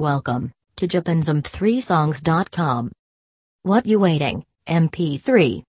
Welcome to JapanZump3songs.com. What you waiting? MP3.